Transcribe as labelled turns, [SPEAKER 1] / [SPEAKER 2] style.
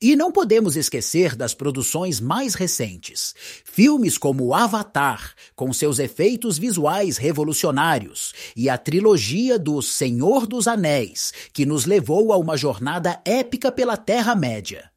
[SPEAKER 1] E não podemos esquecer das produções mais recentes. Filmes como Avatar, com seus efeitos visuais revolucionários, e a trilogia do Senhor dos Anéis, que nos levou a uma jornada épica pela Terra-média.